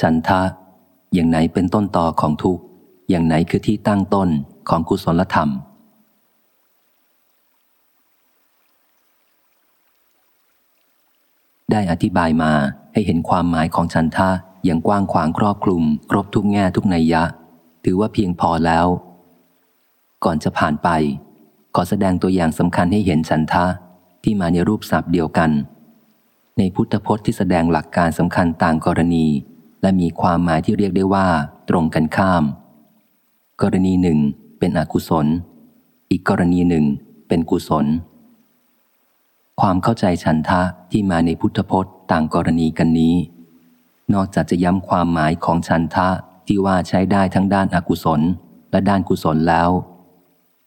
ฉันทะ อย่างไหนเป็นต้นต่อของทุกข์ อย่างไหนคือที่ตั้งต้นของกุศลธรรม ได้อธิบายมาให้เห็นความหมายของฉันทะอย่างกว้างขวางครอบคลุม ครบทุกแง่ทุกนัยยะ ถือว่าเพียงพอแล้ว ก่อนจะผ่านไป ขอแสดงตัวอย่างสำคัญให้เห็นฉันทะที่มาในรูปศัพท์เดียวกัน ในพุทธพจน์ที่แสดงหลักการสำคัญต่างกรณี และมีความหมายที่เรียกได้ว่า ตรงกันข้าม กรณีหนึ่งเป็นอกุศล อีกกรณีหนึ่งเป็นกุศล ความเข้าใจฉันทะที่มาในพุทธพจน์ต่างกรณีกันนี้ นอกจากจะย้ำความหมายของฉันทะที่ว่าใช้ได้ทั้งด้านอากุศลและด้านกุศลแล้ว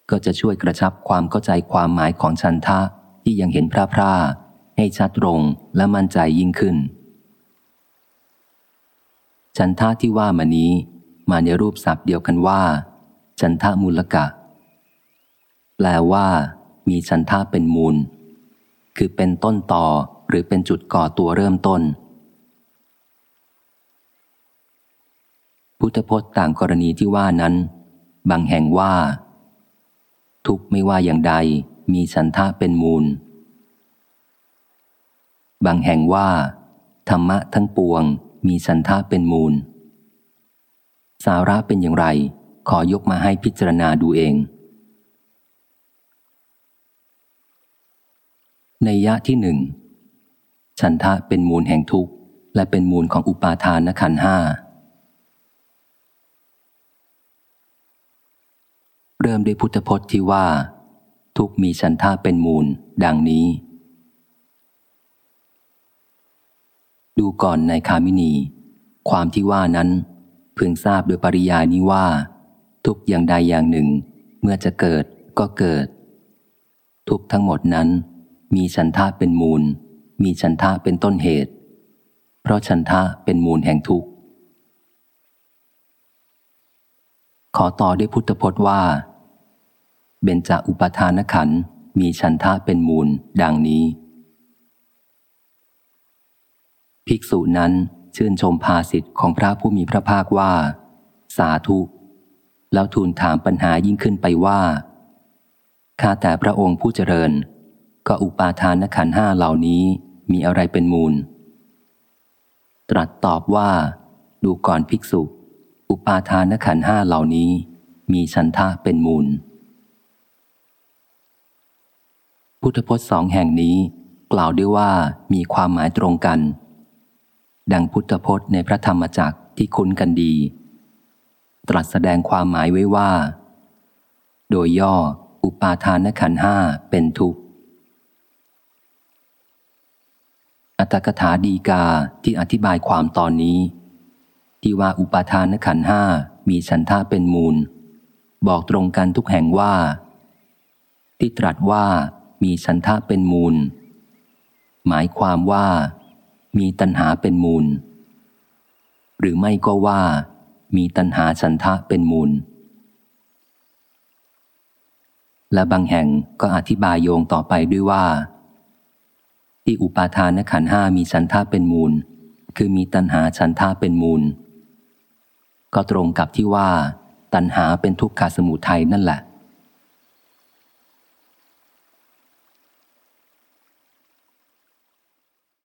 ก็จะช่วยกระชับความเข้าใจความหมายของฉันทะที่ยังเห็นพระพราให้ชัดตรงและมั่นใจยิ่งขึ้น ฉันทะที่ว่ามานี้ มาในรูปศัพท์เดียวกันว่า ฉันทะมูลกะ แปลว่า มีฉันทะเป็นมูล คือเป็นต้นต่อหรือเป็นจุดก่อตัวเริ่มต้น พุทธพจน์ต่างกรณีที่ว่านั้น บางแห่งว่า ทุกไม่ว่าอย่างใด มีฉันทะเป็นมูล บางแห่งว่า ธรรมะทั้งปวง มีฉันทะเป็นมูล สาระเป็นอย่างไร ขอยกมาให้พิจารณาดูเอง ในยะที่หนึ่งฉันทะเป็นมูลแห่งทุกข์ และเป็นมูลของอุปาทานขันห้าเริ่มด้วยพุทธพจน์ที่ว่า ทุกมีฉันทะเป็นมูล ดังนี้ ดูก่อนในคามินี ความที่ว่านั้น พึงทราบโดยปริยายนี้ว่า ทุกอย่างใดอย่างหนึ่ง เมื่อจะเกิดก็เกิด ทุกทั้งหมดนั้น มีฉันทะเป็นมูล มีฉันทะเป็นต้นเหตุ เพราะฉันทะเป็นมูลแห่งทุกข์ขอต่อด้วยพุทธพจน์ว่า เบญจอุปทานขันมีฉันทะเป็นมูล ดังนี้ ภิกษุนั้นชื่นชมภาสิทธิ์ของพระผู้มีพระภาคว่า สาธุ แล้วทูลถามปัญหายิ่งขึ้นไปว่าข้าแต่พระองค์ผู้เจริญ ก็อุปาทานขันห้าเหล่านี้มีอะไรเป็นมูล ตรัสตอบว่า ดูก่อนภิกษุ อุปาทานขันห้าเหล่านี้ มีฉันทะเป็นมูล พุทธพจน์สองแห่งนี้ กล่าวด้วยว่ามีความหมายตรงกัน ดังพุทธพจน์ในพระธรรมจักรที่คุ้นกันดี ตรัสแสดงความหมายไว้ว่า โดยย่ออุปาทานขันห้าเป็นทุกข์ อัตถกถาดีกาที่อธิบายความตอนนี้ ที่ว่าอุปาทานขันห้ามีฉันทะเป็นมูล บอกตรงกันทุกแห่งว่า ที่ตรัสว่ามีฉันทะเป็นมูล หมายความว่า มีตัณหาเป็นมูล หรือไม่ก็ว่า มีตัณหาฉันทะเป็นมูล และบางแห่งก็อธิบายโยงต่อไปด้วยว่า ที่อุปาทานขันห้ามีฉันทะเป็นมูล คือมีตัณหาฉันทะเป็นมูล ก็ตรงกับที่ว่า ตัณหาเป็นทุกขสมุทัยนั่นแหละ